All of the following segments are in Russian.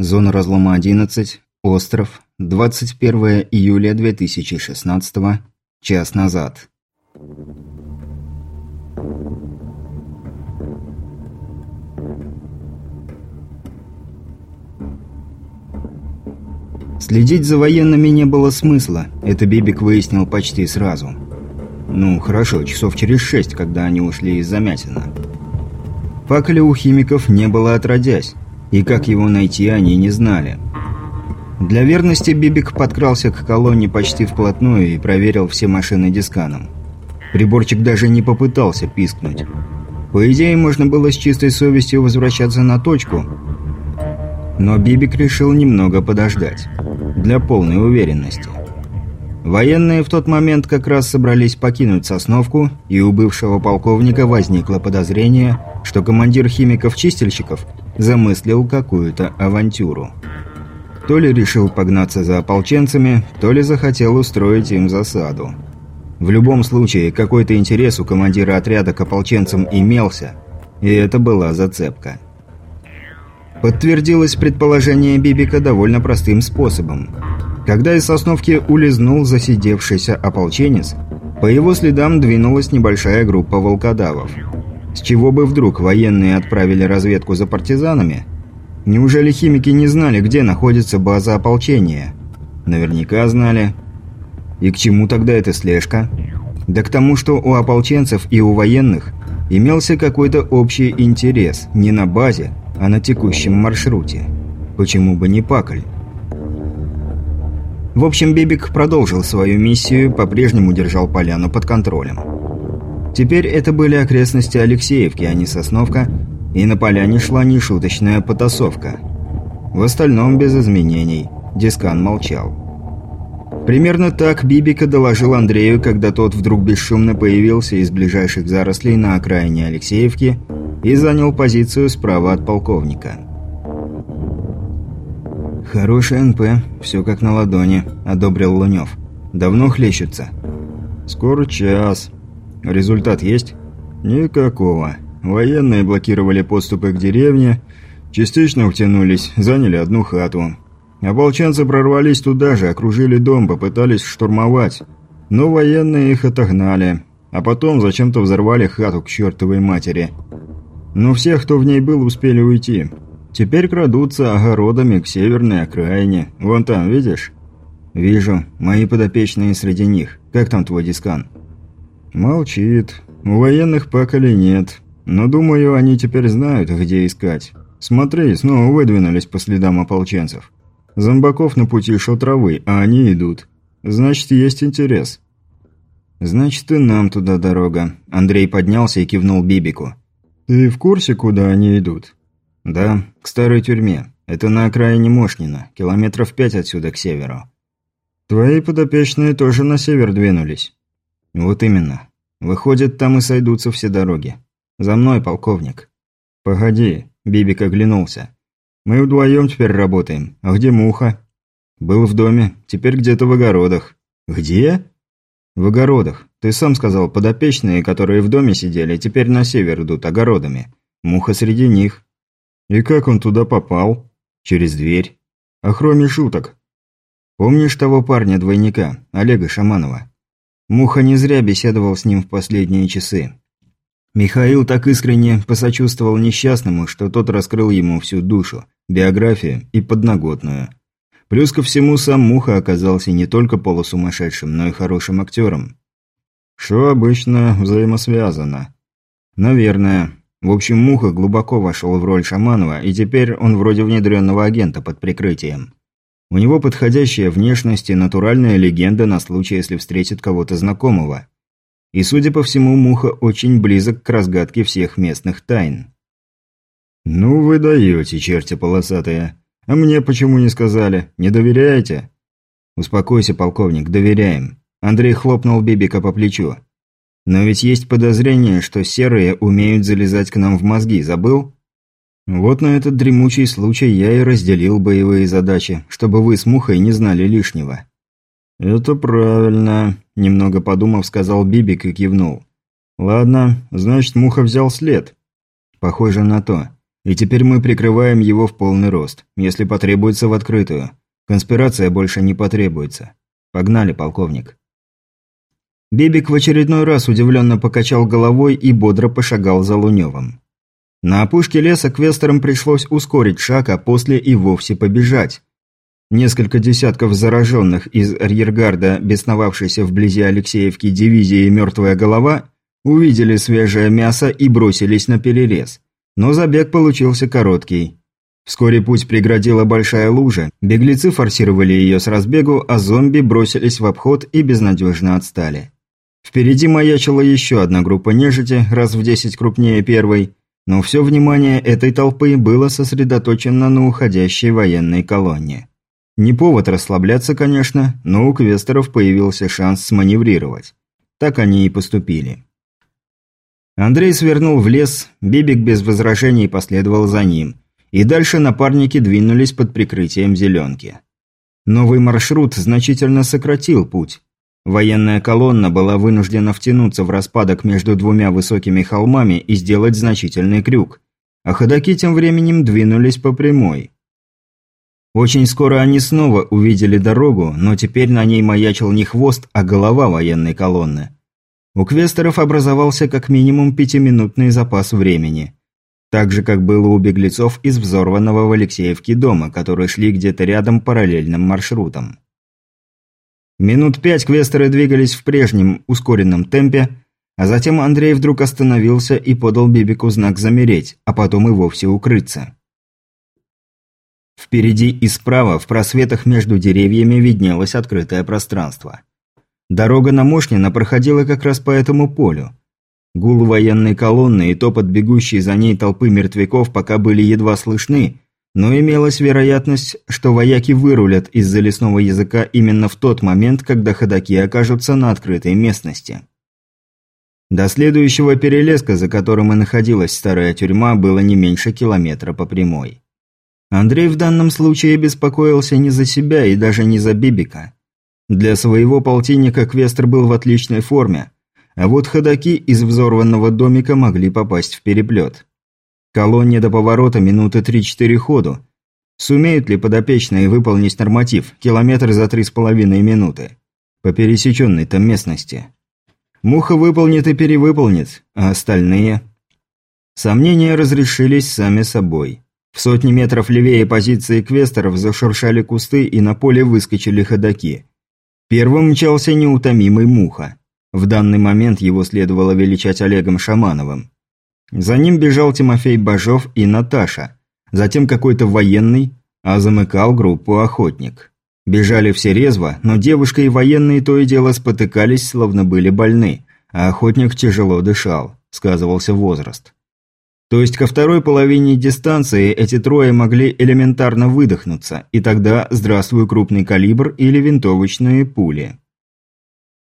Зона разлома 11, остров, 21 июля 2016, час назад. Следить за военными не было смысла, это Бибик выяснил почти сразу. Ну, хорошо, часов через шесть, когда они ушли из Замятина. Факеля у химиков не было отродясь, и как его найти они не знали. Для верности Бибик подкрался к колонне почти вплотную и проверил все машины дисканом. Приборчик даже не попытался пискнуть. По идее, можно было с чистой совестью возвращаться на точку, но Бибик решил немного подождать. Для полной уверенности. Военные в тот момент как раз собрались покинуть Сосновку, и у бывшего полковника возникло подозрение, что командир химиков-чистильщиков замыслил какую-то авантюру. То ли решил погнаться за ополченцами, то ли захотел устроить им засаду. В любом случае, какой-то интерес у командира отряда к ополченцам имелся, и это была зацепка. Подтвердилось предположение Бибика довольно простым способом. Когда из Сосновки улизнул засидевшийся ополченец, по его следам двинулась небольшая группа волкодавов. С чего бы вдруг военные отправили разведку за партизанами? Неужели химики не знали, где находится база ополчения? Наверняка знали. И к чему тогда эта слежка? Да к тому, что у ополченцев и у военных имелся какой-то общий интерес не на базе, а на текущем маршруте. Почему бы не Пакль? В общем, Бибик продолжил свою миссию, по-прежнему держал поляну под контролем. Теперь это были окрестности Алексеевки, а не Сосновка, и на поляне шла нешуточная потасовка. В остальном без изменений. Дискан молчал. Примерно так Бибика доложил Андрею, когда тот вдруг бесшумно появился из ближайших зарослей на окраине Алексеевки и занял позицию справа от полковника. «Хороший НП, все как на ладони», – одобрил Лунев. «Давно хлещется?» «Скоро час. Результат есть?» «Никакого. Военные блокировали подступы к деревне, частично втянулись, заняли одну хату. Ополченцы прорвались туда же, окружили дом, попытались штурмовать. Но военные их отогнали, а потом зачем-то взорвали хату к чертовой матери. Но все, кто в ней был, успели уйти. Теперь крадутся огородами к северной окраине. Вон там, видишь? Вижу. Мои подопечные среди них. Как там твой дискан? Молчит. У военных пакали нет. Но думаю, они теперь знают, где искать. Смотри, снова выдвинулись по следам ополченцев. Зомбаков на пути шел а они идут. Значит, есть интерес. Значит, и нам туда дорога. Андрей поднялся и кивнул Бибику. «Ты в курсе, куда они идут?» «Да, к старой тюрьме. Это на окраине Мошнина, километров пять отсюда к северу». «Твои подопечные тоже на север двинулись?» «Вот именно. Выходит, там и сойдутся все дороги. За мной, полковник». «Погоди», – Бибик оглянулся. «Мы вдвоем теперь работаем. А где Муха?» «Был в доме. Теперь где-то в огородах». «Где?» «В огородах. Ты сам сказал, подопечные, которые в доме сидели, теперь на север идут огородами. Муха среди них». «И как он туда попал?» «Через дверь». «А хроме шуток?» «Помнишь того парня-двойника, Олега Шаманова?» Муха не зря беседовал с ним в последние часы. Михаил так искренне посочувствовал несчастному, что тот раскрыл ему всю душу, биографию и подноготную. Плюс ко всему, сам Муха оказался не только полусумасшедшим, но и хорошим актером. Что обычно взаимосвязано. Наверное. В общем, Муха глубоко вошел в роль Шаманова, и теперь он вроде внедренного агента под прикрытием. У него подходящая внешность и натуральная легенда на случай, если встретит кого-то знакомого. И, судя по всему, Муха очень близок к разгадке всех местных тайн. «Ну вы даете, черти полосатые. А мне почему не сказали? Не доверяете?» «Успокойся, полковник, доверяем». Андрей хлопнул Бибика по плечу. «Но ведь есть подозрение, что серые умеют залезать к нам в мозги, забыл?» «Вот на этот дремучий случай я и разделил боевые задачи, чтобы вы с Мухой не знали лишнего». «Это правильно», – немного подумав, сказал Бибик и кивнул. «Ладно, значит, Муха взял след». «Похоже на то. И теперь мы прикрываем его в полный рост, если потребуется в открытую. Конспирация больше не потребуется. Погнали, полковник. Бибик в очередной раз удивленно покачал головой и бодро пошагал за Луневым. На опушке леса квестерам пришлось ускорить шаг, а после и вовсе побежать. Несколько десятков зараженных из арьергарда, бесновавшейся вблизи Алексеевки дивизии «Мертвая голова», увидели свежее мясо и бросились на перерез. Но забег получился короткий. Вскоре путь преградила большая лужа, беглецы форсировали ее с разбегу, а зомби бросились в обход и безнадежно отстали. Впереди маячила еще одна группа нежити, раз в десять крупнее первой, но все внимание этой толпы было сосредоточено на уходящей военной колонне. Не повод расслабляться, конечно, но у квестеров появился шанс сманеврировать. Так они и поступили. Андрей свернул в лес, Бибик без возражений последовал за ним, и дальше напарники двинулись под прикрытием зеленки. Новый маршрут значительно сократил путь, Военная колонна была вынуждена втянуться в распадок между двумя высокими холмами и сделать значительный крюк, а ходаки тем временем двинулись по прямой. Очень скоро они снова увидели дорогу, но теперь на ней маячил не хвост, а голова военной колонны. У квестеров образовался как минимум пятиминутный запас времени. Так же, как было у беглецов из взорванного в Алексеевке дома, которые шли где-то рядом параллельным маршрутом. Минут пять квестеры двигались в прежнем ускоренном темпе, а затем Андрей вдруг остановился и подал Бибику знак «замереть», а потом и вовсе укрыться. Впереди и справа, в просветах между деревьями, виднелось открытое пространство. Дорога на Мошнина проходила как раз по этому полю. Гул военной колонны и топот бегущей за ней толпы мертвяков пока были едва слышны, но имелась вероятность, что вояки вырулят из-за лесного языка именно в тот момент, когда ходаки окажутся на открытой местности. До следующего перелеска, за которым и находилась старая тюрьма, было не меньше километра по прямой. Андрей в данном случае беспокоился не за себя и даже не за Бибика. Для своего полтинника Квестер был в отличной форме, а вот ходаки из взорванного домика могли попасть в переплет. Колонне до поворота минуты 3-4 ходу. Сумеют ли подопечные выполнить норматив километр за 3,5 минуты? По пересеченной-то местности. Муха выполнит и перевыполнит, а остальные? Сомнения разрешились сами собой. В сотни метров левее позиции квестеров зашуршали кусты и на поле выскочили ходаки. Первым мчался неутомимый Муха. В данный момент его следовало величать Олегом Шамановым. За ним бежал Тимофей Бажов и Наташа. Затем какой-то военный, а замыкал группу охотник. Бежали все резво, но девушка и военные то и дело спотыкались, словно были больны, а охотник тяжело дышал, сказывался возраст. То есть ко второй половине дистанции эти трое могли элементарно выдохнуться, и тогда здравствуй крупный калибр или винтовочные пули.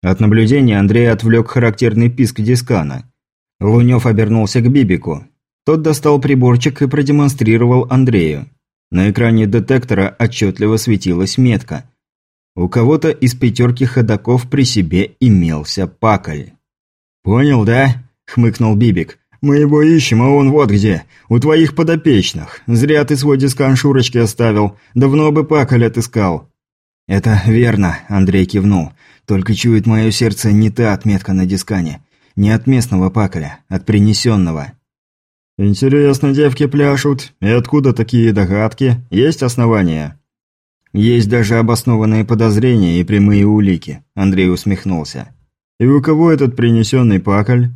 От наблюдения Андрей отвлек характерный писк дискана – Лунев обернулся к Бибику. Тот достал приборчик и продемонстрировал Андрею. На экране детектора отчетливо светилась метка. У кого-то из пятерки ходаков при себе имелся паколь. «Понял, да?» – хмыкнул Бибик. «Мы его ищем, а он вот где. У твоих подопечных. Зря ты свой дискан Шурочке оставил. Давно бы паколь отыскал». «Это верно», – Андрей кивнул. «Только чует мое сердце не та отметка на дискане. Не от местного пакля, от принесенного. «Интересно, девки пляшут. И откуда такие догадки? Есть основания?» «Есть даже обоснованные подозрения и прямые улики», – Андрей усмехнулся. «И у кого этот принесенный пакль?»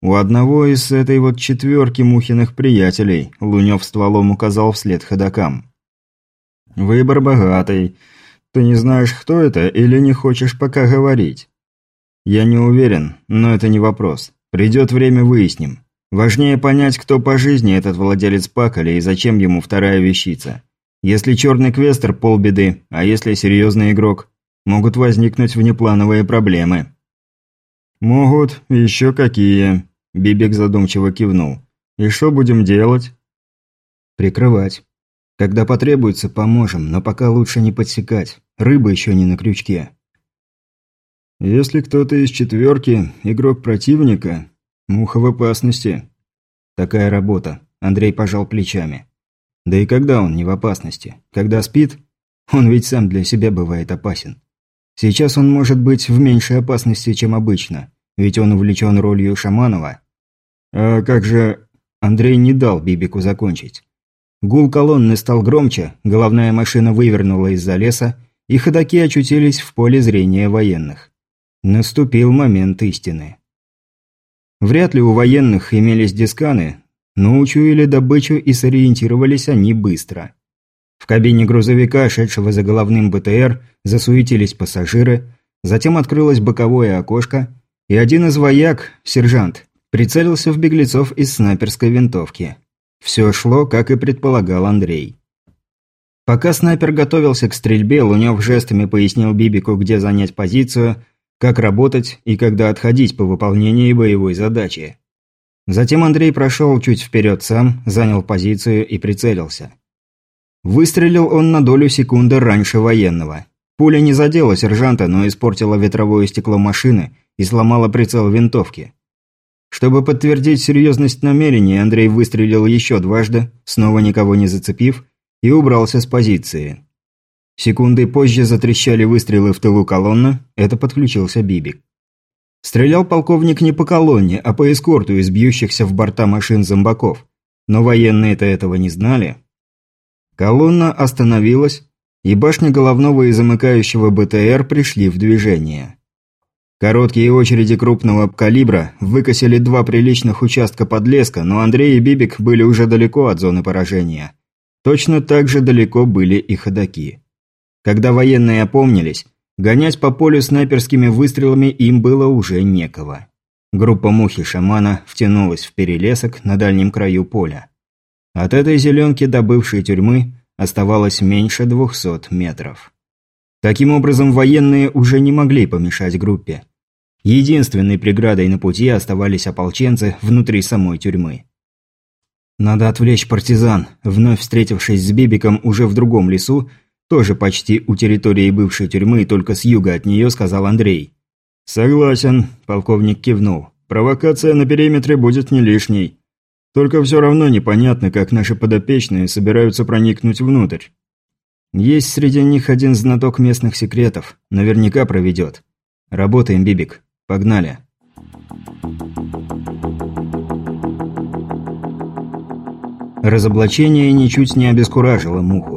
«У одного из этой вот четверки Мухиных приятелей», – Лунев стволом указал вслед ходокам. «Выбор богатый. Ты не знаешь, кто это, или не хочешь пока говорить?» «Я не уверен, но это не вопрос. Придет время, выясним. Важнее понять, кто по жизни этот владелец Пакаля и зачем ему вторая вещица. Если черный квестер – полбеды, а если серьезный игрок, могут возникнуть внеплановые проблемы». «Могут, еще какие», – Бибик задумчиво кивнул. «И что будем делать?» «Прикрывать. Когда потребуется, поможем, но пока лучше не подсекать. Рыба еще не на крючке». Если кто-то из четверки, игрок противника, муха в опасности. Такая работа. Андрей пожал плечами. Да и когда он не в опасности? Когда спит? Он ведь сам для себя бывает опасен. Сейчас он может быть в меньшей опасности, чем обычно, ведь он увлечен ролью Шаманова. А как же... Андрей не дал Бибику закончить. Гул колонны стал громче, головная машина вывернула из-за леса, и ходаки очутились в поле зрения военных. Наступил момент истины. Вряд ли у военных имелись дисканы, но учуяли добычу и сориентировались они быстро. В кабине грузовика, шедшего за головным БТР, засуетились пассажиры, затем открылось боковое окошко, и один из вояк, сержант, прицелился в беглецов из снайперской винтовки. Все шло, как и предполагал Андрей. Пока снайпер готовился к стрельбе, Лунев жестами пояснил Бибику, где занять позицию, как работать и когда отходить по выполнении боевой задачи. Затем Андрей прошел чуть вперед сам, занял позицию и прицелился. Выстрелил он на долю секунды раньше военного. Пуля не задела сержанта, но испортила ветровое стекло машины и сломала прицел винтовки. Чтобы подтвердить серьезность намерений, Андрей выстрелил еще дважды, снова никого не зацепив, и убрался с позиции. Секунды позже затрещали выстрелы в тылу колонны, это подключился Бибик. Стрелял полковник не по колонне, а по эскорту из бьющихся в борта машин зомбаков. Но военные-то этого не знали. Колонна остановилась, и башни головного и замыкающего БТР пришли в движение. Короткие очереди крупного калибра выкосили два приличных участка подлеска, но Андрей и Бибик были уже далеко от зоны поражения. Точно так же далеко были и ходаки. Когда военные опомнились, гонять по полю снайперскими выстрелами им было уже некого. Группа мухи-шамана втянулась в перелесок на дальнем краю поля. От этой зеленки до бывшей тюрьмы оставалось меньше двухсот метров. Таким образом, военные уже не могли помешать группе. Единственной преградой на пути оставались ополченцы внутри самой тюрьмы. Надо отвлечь партизан. Вновь встретившись с Бибиком уже в другом лесу, тоже почти у территории бывшей тюрьмы, только с юга от нее, сказал Андрей. «Согласен», – полковник кивнул. «Провокация на периметре будет не лишней. Только все равно непонятно, как наши подопечные собираются проникнуть внутрь. Есть среди них один знаток местных секретов. Наверняка проведет. Работаем, Бибик. Погнали». Разоблачение ничуть не обескуражило Муху.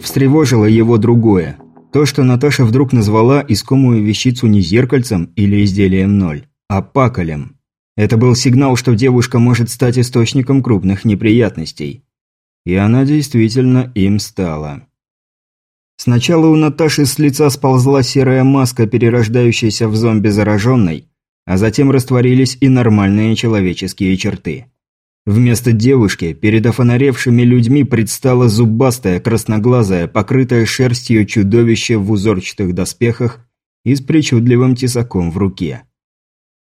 Встревожило его другое. То, что Наташа вдруг назвала искомую вещицу не зеркальцем или изделием ноль, а паколем. Это был сигнал, что девушка может стать источником крупных неприятностей. И она действительно им стала. Сначала у Наташи с лица сползла серая маска, перерождающаяся в зомби зараженной, а затем растворились и нормальные человеческие черты. Вместо девушки перед офонаревшими людьми предстало зубастое, красноглазое, покрытое шерстью чудовище в узорчатых доспехах и с причудливым тесаком в руке.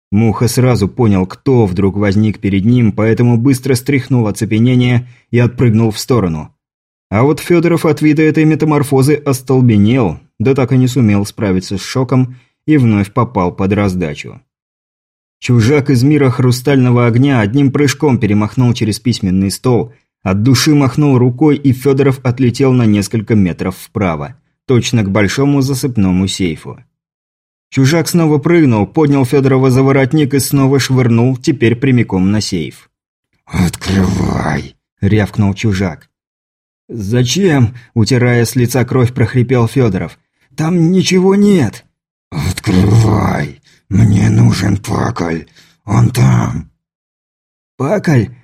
Муха сразу понял, кто вдруг возник перед ним, поэтому быстро стряхнул оцепенение и отпрыгнул в сторону. А вот Федоров от вида этой метаморфозы остолбенел, да так и не сумел справиться с шоком и вновь попал под раздачу. Чужак из мира хрустального огня одним прыжком перемахнул через письменный стол, от души махнул рукой, и Федоров отлетел на несколько метров вправо, точно к большому засыпному сейфу. Чужак снова прыгнул, поднял Федорова за воротник и снова швырнул, теперь прямиком на сейф. «Открывай!» – рявкнул чужак. «Зачем?» – утирая с лица кровь, прохрипел Федоров. «Там ничего нет!» «Открывай!» «Мне нужен Паколь. Он там». «Паколь?»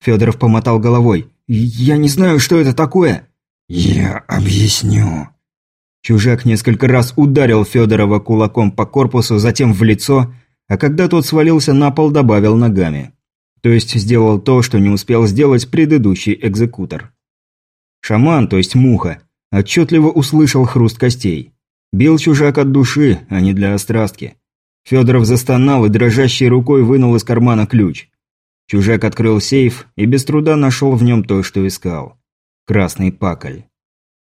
Федоров помотал головой. «Я не знаю, что это такое». «Я объясню». Чужак несколько раз ударил Федорова кулаком по корпусу, затем в лицо, а когда тот свалился на пол, добавил ногами. То есть сделал то, что не успел сделать предыдущий экзекутор. Шаман, то есть муха, отчетливо услышал хруст костей. Бил чужак от души, а не для острастки. Федоров застонал и дрожащей рукой вынул из кармана ключ. Чужак открыл сейф и без труда нашел в нем то, что искал. Красный паколь.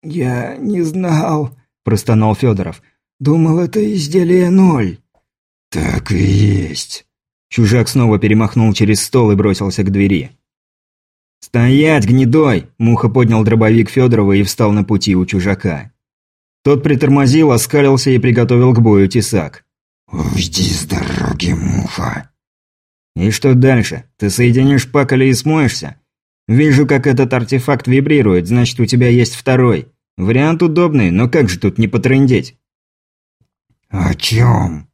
«Я не знал», – простонал Федоров. «Думал, это изделие ноль». «Так и есть». Чужак снова перемахнул через стол и бросился к двери. «Стоять, гнедой!» – Муха поднял дробовик Федорова и встал на пути у чужака. Тот притормозил, оскалился и приготовил к бою тесак. «Уйди с дороги, Муха!» «И что дальше? Ты соединишь пакали и смоешься? Вижу, как этот артефакт вибрирует, значит, у тебя есть второй. Вариант удобный, но как же тут не потрындеть?» «О чем?»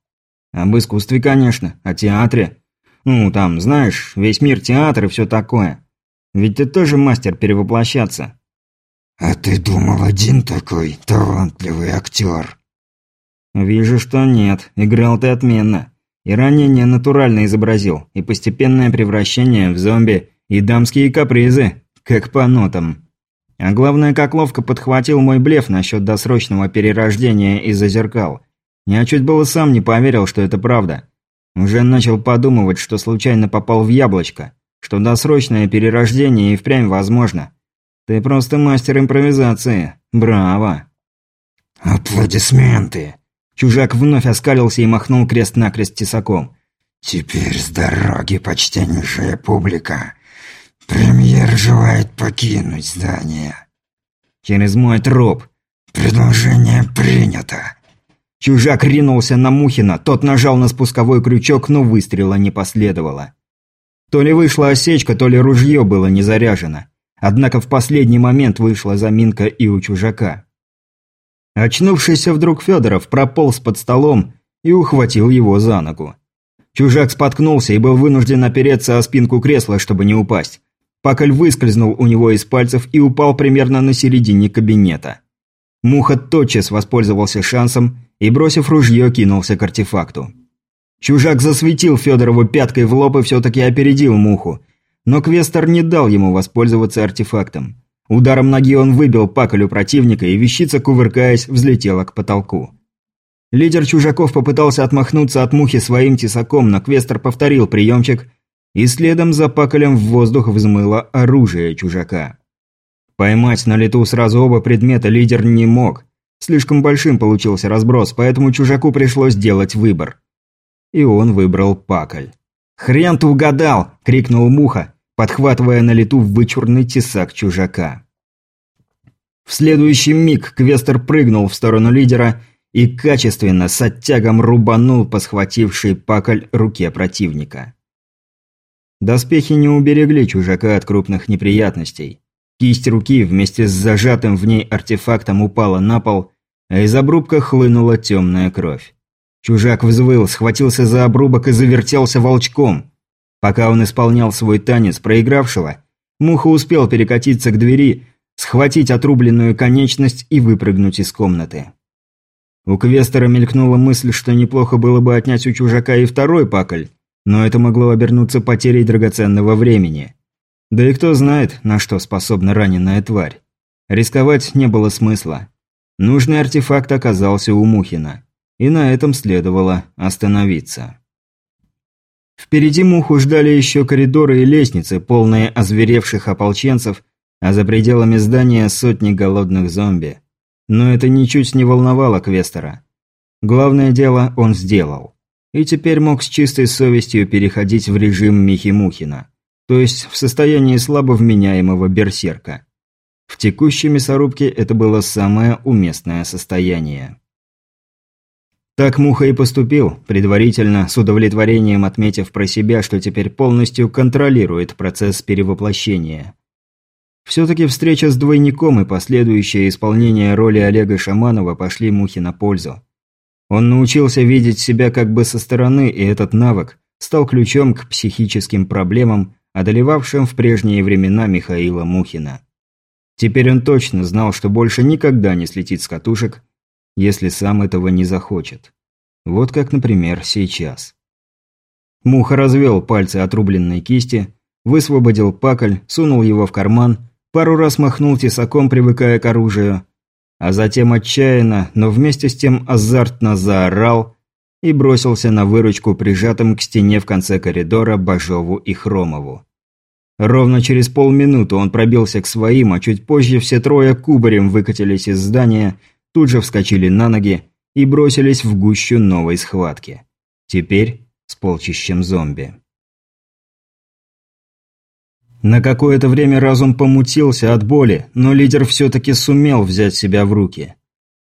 «Об искусстве, конечно, о театре. Ну, там, знаешь, весь мир театр и все такое. Ведь ты тоже мастер перевоплощаться». «А ты думал, один такой талантливый актер?» «Вижу, что нет. Играл ты отменно. И ранение натурально изобразил, и постепенное превращение в зомби, и дамские капризы, как по нотам. А главное, как ловко подхватил мой блеф насчет досрочного перерождения из-за зеркал. Я чуть было сам не поверил, что это правда. Уже начал подумывать, что случайно попал в яблочко, что досрочное перерождение и впрямь возможно. Ты просто мастер импровизации. Браво!» «Аплодисменты!» Чужак вновь оскалился и махнул крест-накрест тесаком. «Теперь с дороги, почтеннейшая публика. Премьер желает покинуть здание». «Через мой труп». «Предложение принято». Чужак ринулся на Мухина, тот нажал на спусковой крючок, но выстрела не последовало. То ли вышла осечка, то ли ружье было не заряжено. Однако в последний момент вышла заминка и у чужака. Очнувшийся вдруг Федоров прополз под столом и ухватил его за ногу. Чужак споткнулся и был вынужден опереться о спинку кресла, чтобы не упасть. Паколь выскользнул у него из пальцев и упал примерно на середине кабинета. Муха тотчас воспользовался шансом и, бросив ружье, кинулся к артефакту. Чужак засветил Федорову пяткой в лоб и все-таки опередил Муху, но Квестер не дал ему воспользоваться артефактом. Ударом ноги он выбил паколю противника, и вещица, кувыркаясь, взлетела к потолку. Лидер чужаков попытался отмахнуться от мухи своим тесаком, но Квестер повторил приемчик, и следом за паколем в воздух взмыло оружие чужака. Поймать на лету сразу оба предмета лидер не мог. Слишком большим получился разброс, поэтому чужаку пришлось делать выбор. И он выбрал паколь. «Хрен ты угадал!» – крикнул Муха, подхватывая на лету вычурный тесак чужака. В следующий миг Квестер прыгнул в сторону лидера и качественно с оттягом рубанул по схватившей паколь руке противника. Доспехи не уберегли чужака от крупных неприятностей. Кисть руки вместе с зажатым в ней артефактом упала на пол, а из обрубка хлынула темная кровь. Чужак взвыл, схватился за обрубок и завертелся волчком. Пока он исполнял свой танец проигравшего, Муха успел перекатиться к двери, схватить отрубленную конечность и выпрыгнуть из комнаты. У Квестера мелькнула мысль, что неплохо было бы отнять у чужака и второй пакль, но это могло обернуться потерей драгоценного времени. Да и кто знает, на что способна раненая тварь. Рисковать не было смысла. Нужный артефакт оказался у Мухина и на этом следовало остановиться. Впереди Муху ждали еще коридоры и лестницы, полные озверевших ополченцев, а за пределами здания сотни голодных зомби. Но это ничуть не волновало Квестера. Главное дело он сделал. И теперь мог с чистой совестью переходить в режим Михи Мухина, то есть в состоянии слабо вменяемого берсерка. В текущей мясорубке это было самое уместное состояние. Так Муха и поступил, предварительно, с удовлетворением отметив про себя, что теперь полностью контролирует процесс перевоплощения. Все-таки встреча с двойником и последующее исполнение роли Олега Шаманова пошли Мухе на пользу. Он научился видеть себя как бы со стороны, и этот навык стал ключом к психическим проблемам, одолевавшим в прежние времена Михаила Мухина. Теперь он точно знал, что больше никогда не слетит с катушек если сам этого не захочет. Вот как, например, сейчас. Муха развел пальцы отрубленной кисти, высвободил пакль, сунул его в карман, пару раз махнул тесаком, привыкая к оружию, а затем отчаянно, но вместе с тем азартно заорал и бросился на выручку прижатым к стене в конце коридора Бажову и Хромову. Ровно через полминуты он пробился к своим, а чуть позже все трое кубарем выкатились из здания, тут же вскочили на ноги и бросились в гущу новой схватки. Теперь с полчищем зомби. На какое-то время разум помутился от боли, но лидер все-таки сумел взять себя в руки.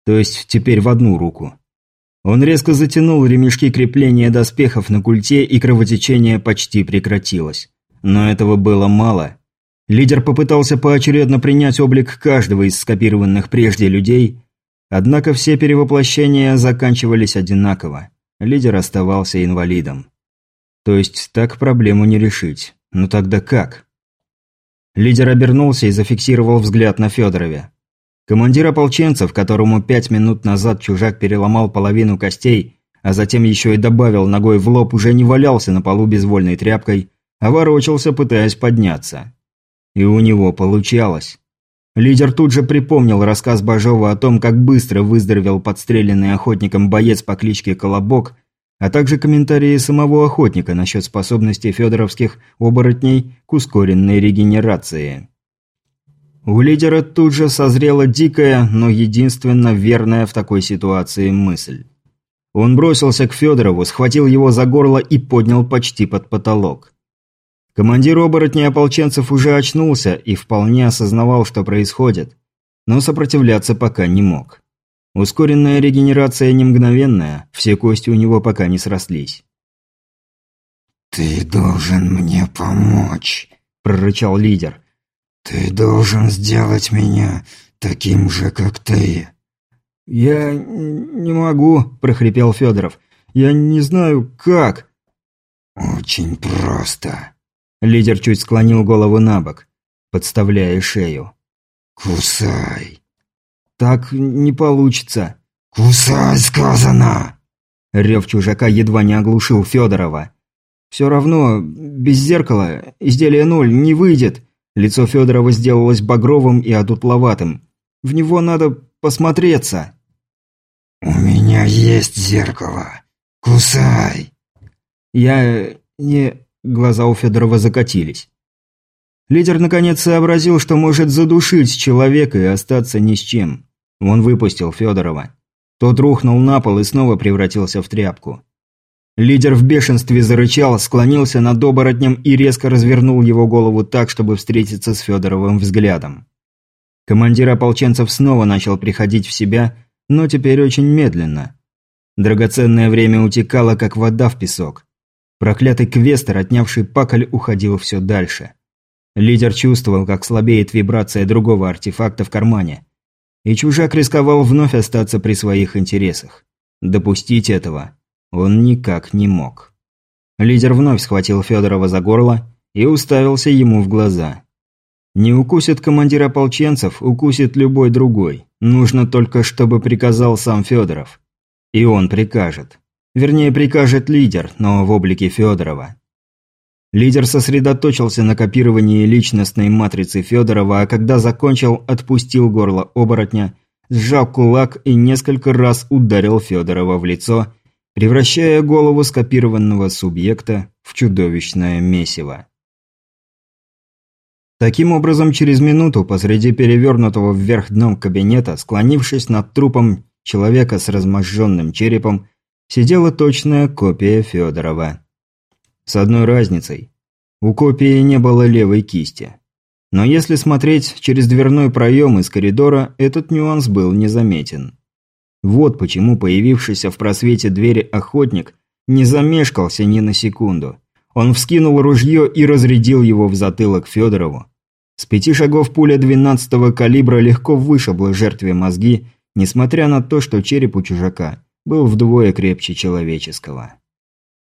То есть теперь в одну руку. Он резко затянул ремешки крепления доспехов на культе, и кровотечение почти прекратилось. Но этого было мало. Лидер попытался поочередно принять облик каждого из скопированных прежде людей, однако все перевоплощения заканчивались одинаково. Лидер оставался инвалидом. То есть так проблему не решить. Ну тогда как? Лидер обернулся и зафиксировал взгляд на Федорове. Командир ополченцев, которому пять минут назад чужак переломал половину костей, а затем еще и добавил ногой в лоб, уже не валялся на полу безвольной тряпкой, а ворочался, пытаясь подняться. И у него получалось. Лидер тут же припомнил рассказ Бажова о том, как быстро выздоровел подстреленный охотником боец по кличке Колобок, а также комментарии самого охотника насчет способностей федоровских оборотней к ускоренной регенерации. У лидера тут же созрела дикая, но единственно верная в такой ситуации мысль. Он бросился к Федорову, схватил его за горло и поднял почти под потолок. Командир оборотней ополченцев уже очнулся и вполне осознавал, что происходит, но сопротивляться пока не мог. Ускоренная регенерация не мгновенная, все кости у него пока не срослись. «Ты должен мне помочь», – прорычал лидер. «Ты должен сделать меня таким же, как ты». «Я не могу», – прохрипел Федоров. «Я не знаю, как». «Очень просто». Лидер чуть склонил голову на бок, подставляя шею. «Кусай». «Так не получится». «Кусай, сказано!» Рев чужака едва не оглушил Федорова. «Все равно, без зеркала, изделие ноль, не выйдет. Лицо Федорова сделалось багровым и одутловатым. В него надо посмотреться. «У меня есть зеркало. Кусай!» «Я... не...» Глаза у Федорова закатились. Лидер наконец сообразил, что может задушить человека и остаться ни с чем. Он выпустил Федорова. Тот рухнул на пол и снова превратился в тряпку. Лидер в бешенстве зарычал, склонился над оборотнем и резко развернул его голову так, чтобы встретиться с Федоровым взглядом. Командир ополченцев снова начал приходить в себя, но теперь очень медленно. Драгоценное время утекало, как вода в песок. Проклятый квестер, отнявший паколь, уходил все дальше. Лидер чувствовал, как слабеет вибрация другого артефакта в кармане. И чужак рисковал вновь остаться при своих интересах. Допустить этого он никак не мог. Лидер вновь схватил Федорова за горло и уставился ему в глаза. Не укусит командир ополченцев, укусит любой другой. Нужно только, чтобы приказал сам Федоров. И он прикажет. Вернее, прикажет лидер, но в облике Федорова. Лидер сосредоточился на копировании личностной матрицы Федорова, а когда закончил, отпустил горло оборотня, сжал кулак и несколько раз ударил Федорова в лицо, превращая голову скопированного субъекта в чудовищное месиво. Таким образом, через минуту посреди перевернутого вверх дном кабинета, склонившись над трупом человека с разможженным черепом, сидела точная копия Федорова. С одной разницей. У копии не было левой кисти. Но если смотреть через дверной проем из коридора, этот нюанс был незаметен. Вот почему появившийся в просвете двери охотник не замешкался ни на секунду. Он вскинул ружье и разрядил его в затылок Федорову. С пяти шагов пуля двенадцатого калибра легко вышибла жертве мозги, несмотря на то, что череп у чужака был вдвое крепче человеческого.